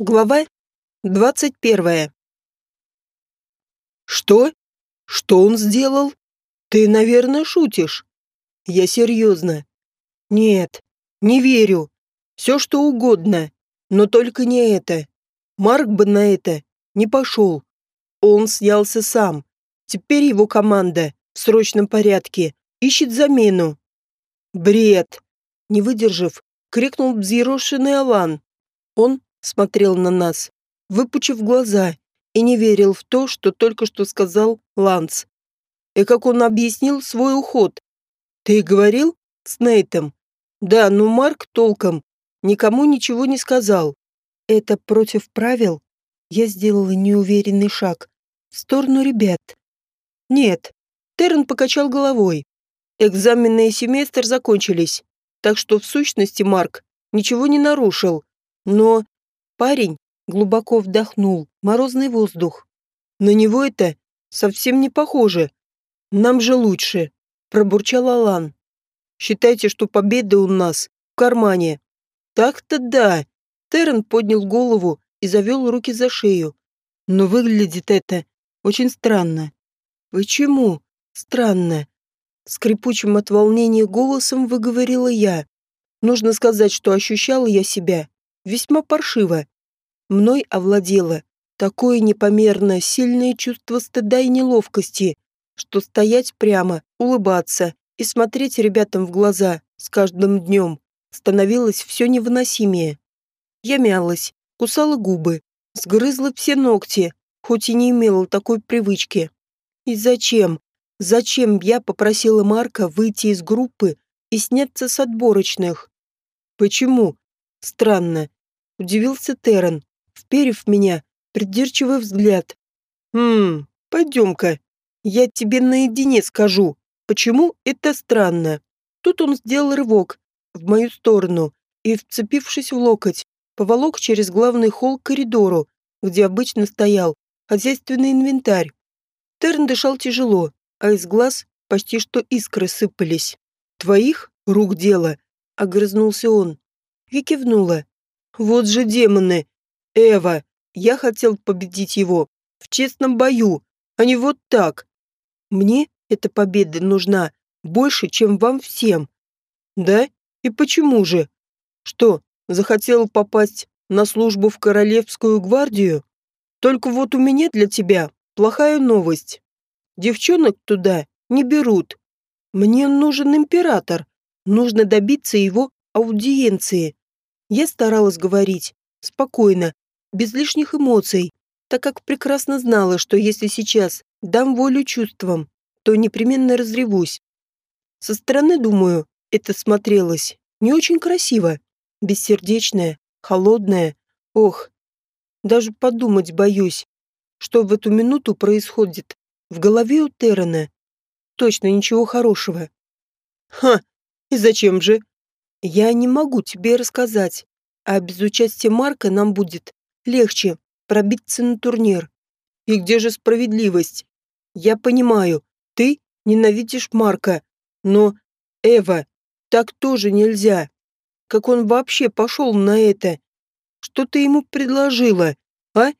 Глава двадцать первая. Что? Что он сделал? Ты, наверное, шутишь. Я серьезно. Нет, не верю. Все что угодно, но только не это. Марк бы на это не пошел. Он снялся сам. Теперь его команда в срочном порядке ищет замену. Бред. Не выдержав, крикнул взъерошенный Алан. Он смотрел на нас, выпучив глаза, и не верил в то, что только что сказал Ланс. И как он объяснил свой уход. «Ты говорил с Нейтом?» «Да, но Марк толком никому ничего не сказал. Это против правил?» Я сделала неуверенный шаг в сторону ребят. «Нет». Террен покачал головой. Экзамены и семестр закончились, так что в сущности Марк ничего не нарушил. Но Парень глубоко вдохнул морозный воздух. На него это совсем не похоже. Нам же лучше, пробурчал Алан. Считайте, что победа у нас в кармане. Так-то да. Террен поднял голову и завел руки за шею. Но выглядит это очень странно. Почему? Странно. Скрипучим от волнения голосом выговорила я. Нужно сказать, что ощущала я себя весьма паршиво. Мной овладело такое непомерно сильное чувство стыда и неловкости, что стоять прямо, улыбаться и смотреть ребятам в глаза с каждым днем становилось все невыносимее. Я мялась, кусала губы, сгрызла все ногти, хоть и не имела такой привычки. И зачем? Зачем я попросила Марка выйти из группы и сняться с отборочных? Почему? Странно. Удивился Террен, вперев меня придирчивый взгляд. «Хм, пойдем-ка, я тебе наедине скажу, почему это странно». Тут он сделал рывок в мою сторону и, вцепившись в локоть, поволок через главный холл к коридору, где обычно стоял хозяйственный инвентарь. Терн дышал тяжело, а из глаз почти что искры сыпались. «Твоих рук дело?» — огрызнулся он. Я кивнула. Вот же демоны! Эва, я хотел победить его в честном бою, а не вот так. Мне эта победа нужна больше, чем вам всем. Да? И почему же? Что, захотел попасть на службу в Королевскую гвардию? Только вот у меня для тебя плохая новость. Девчонок туда не берут. Мне нужен император. Нужно добиться его аудиенции. Я старалась говорить спокойно, без лишних эмоций, так как прекрасно знала, что если сейчас дам волю чувствам, то непременно разревусь. Со стороны, думаю, это смотрелось не очень красиво, бессердечное, холодное. Ох, даже подумать боюсь, что в эту минуту происходит в голове у Террена. Точно ничего хорошего. Ха, и зачем же? Я не могу тебе рассказать, а без участия Марка нам будет легче пробиться на турнир. И где же справедливость? Я понимаю, ты ненавидишь Марка, но, Эва, так тоже нельзя. Как он вообще пошел на это? Что ты ему предложила, а?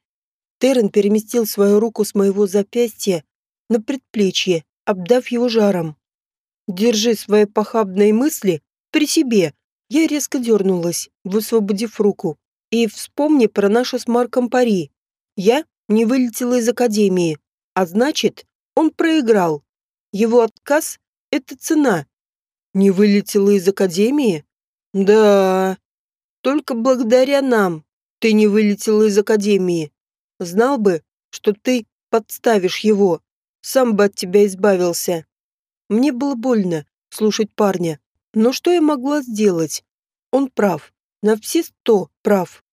Террен переместил свою руку с моего запястья на предплечье, обдав его жаром. Держи свои похабные мысли при себе. Я резко дернулась, высвободив руку. И вспомни про нашу с Марком пари. Я не вылетела из академии, а значит, он проиграл. Его отказ — это цена. Не вылетела из академии? Да. Только благодаря нам ты не вылетела из академии. Знал бы, что ты подставишь его, сам бы от тебя избавился. Мне было больно слушать парня, но что я могла сделать? Он прав. На все сто прав.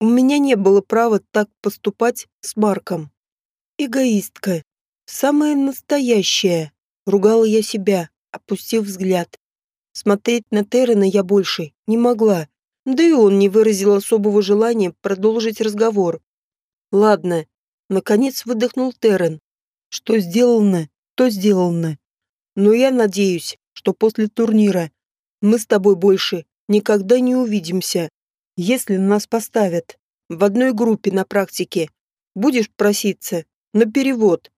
У меня не было права так поступать с Марком. Эгоистка. Самая настоящая. Ругала я себя, опустив взгляд. Смотреть на Террена я больше не могла. Да и он не выразил особого желания продолжить разговор. Ладно, наконец выдохнул Террен. Что сделано, то сделано. Но я надеюсь, что после турнира мы с тобой больше никогда не увидимся, если нас поставят. В одной группе на практике. Будешь проситься? На перевод.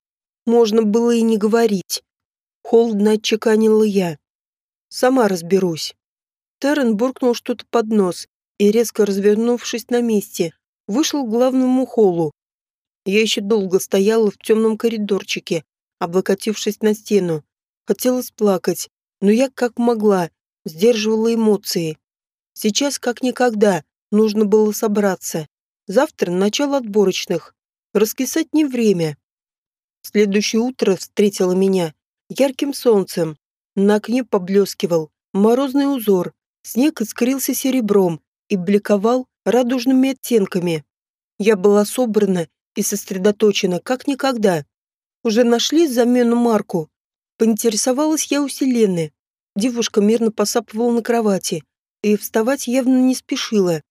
Можно было и не говорить. Холодно отчеканила я. Сама разберусь. Террен буркнул что-то под нос и, резко развернувшись на месте, вышел к главному холлу. Я еще долго стояла в темном коридорчике, облокотившись на стену. Хотелось плакать, но я как могла, сдерживала эмоции. Сейчас, как никогда, нужно было собраться. Завтра начало отборочных. Раскисать не время. Следующее утро встретило меня ярким солнцем. На окне поблескивал морозный узор. Снег искрился серебром и бликовал радужными оттенками. Я была собрана и сосредоточена, как никогда. Уже нашли замену Марку. Поинтересовалась я у Селены. Девушка мирно посапывала на кровати, и вставать явно не спешила.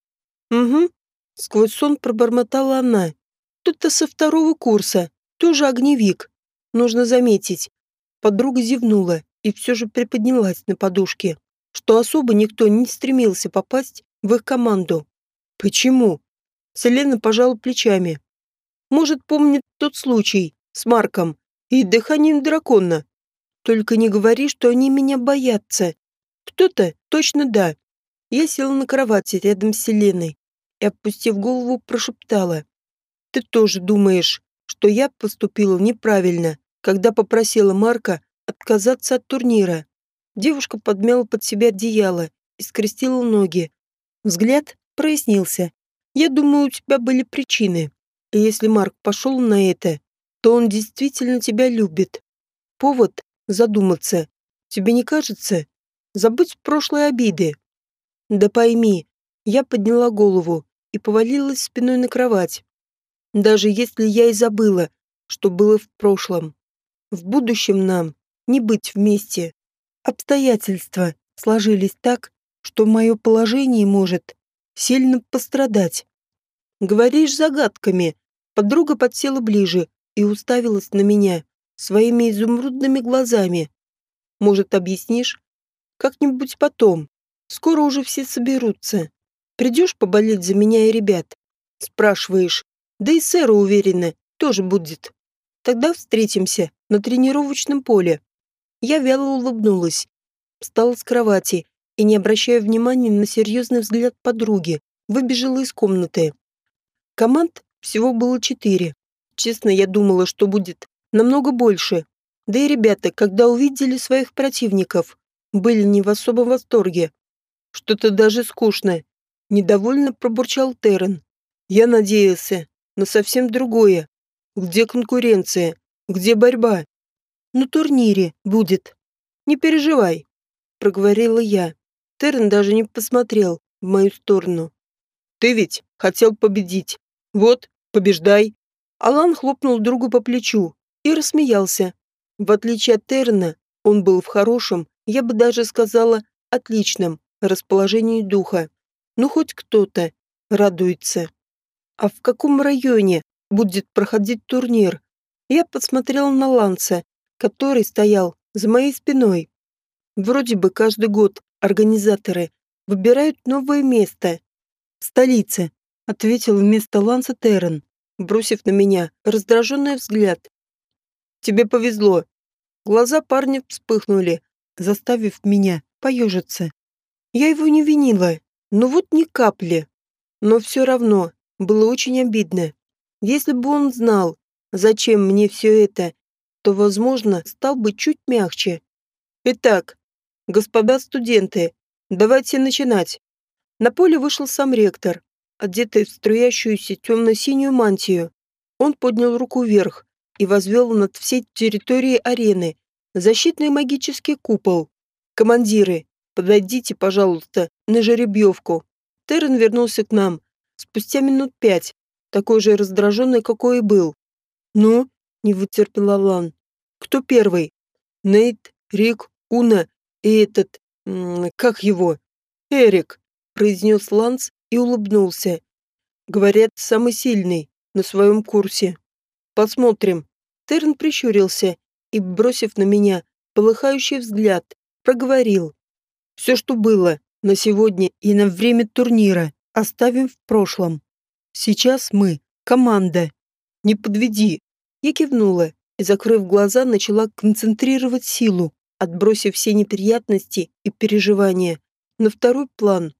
«Угу», — сквозь сон пробормотала она. «Тут-то со второго курса, тоже огневик. Нужно заметить». Подруга зевнула и все же приподнялась на подушке, что особо никто не стремился попасть в их команду. «Почему?» Селена пожала плечами. «Может, помнит тот случай с Марком и дыханием дракона. Только не говори, что они меня боятся. Кто-то точно да, я села на кровати рядом с Селеной и, опустив голову, прошептала. «Ты тоже думаешь, что я поступила неправильно, когда попросила Марка отказаться от турнира?» Девушка подмяла под себя одеяло и скрестила ноги. Взгляд прояснился. «Я думаю, у тебя были причины. И если Марк пошел на это, то он действительно тебя любит. Повод задуматься. Тебе не кажется? Забудь прошлые обиды. Да пойми, я подняла голову и повалилась спиной на кровать. Даже если я и забыла, что было в прошлом. В будущем нам не быть вместе. Обстоятельства сложились так, что мое положение может сильно пострадать. Говоришь загадками. Подруга подсела ближе и уставилась на меня своими изумрудными глазами. Может, объяснишь? Как-нибудь потом. Скоро уже все соберутся. Придешь поболеть за меня и ребят? Спрашиваешь. Да и сэра, уверена, тоже будет. Тогда встретимся на тренировочном поле. Я вяло улыбнулась. Встала с кровати и, не обращая внимания на серьезный взгляд подруги, выбежала из комнаты. Команд всего было четыре. Честно, я думала, что будет намного больше. Да и ребята, когда увидели своих противников, были не в особом восторге. Что-то даже скучно. Недовольно пробурчал Террен. Я надеялся на совсем другое. Где конкуренция? Где борьба? На турнире будет. Не переживай, проговорила я. Террен даже не посмотрел в мою сторону. Ты ведь хотел победить. Вот, побеждай. Алан хлопнул другу по плечу и рассмеялся. В отличие от Террена, он был в хорошем, я бы даже сказала, отличном расположении духа. Ну, хоть кто-то радуется. А в каком районе будет проходить турнир? Я посмотрел на Ланса, который стоял за моей спиной. Вроде бы каждый год организаторы выбирают новое место. В столице, ответил вместо Ланса Террен, бросив на меня раздраженный взгляд. Тебе повезло. Глаза парня вспыхнули, заставив меня поежиться. Я его не винила, но вот ни капли. Но все равно было очень обидно. Если бы он знал, зачем мне все это, то, возможно, стал бы чуть мягче. Итак, господа студенты, давайте начинать. На поле вышел сам ректор, одетый в струящуюся темно-синюю мантию. Он поднял руку вверх и возвел над всей территорией арены защитный магический купол. Командиры, Подойдите, пожалуйста, на жеребьевку. Террен вернулся к нам. Спустя минут пять. Такой же раздраженный, какой и был. Ну, не вытерпел Алан. Кто первый? Нейт, Рик, Уна и этот... Как его? Эрик, произнес Ланс и улыбнулся. Говорят, самый сильный на своем курсе. Посмотрим. Терн прищурился и, бросив на меня полыхающий взгляд, проговорил. Все, что было на сегодня и на время турнира, оставим в прошлом. Сейчас мы — команда. Не подведи. Я кивнула и, закрыв глаза, начала концентрировать силу, отбросив все неприятности и переживания на второй план.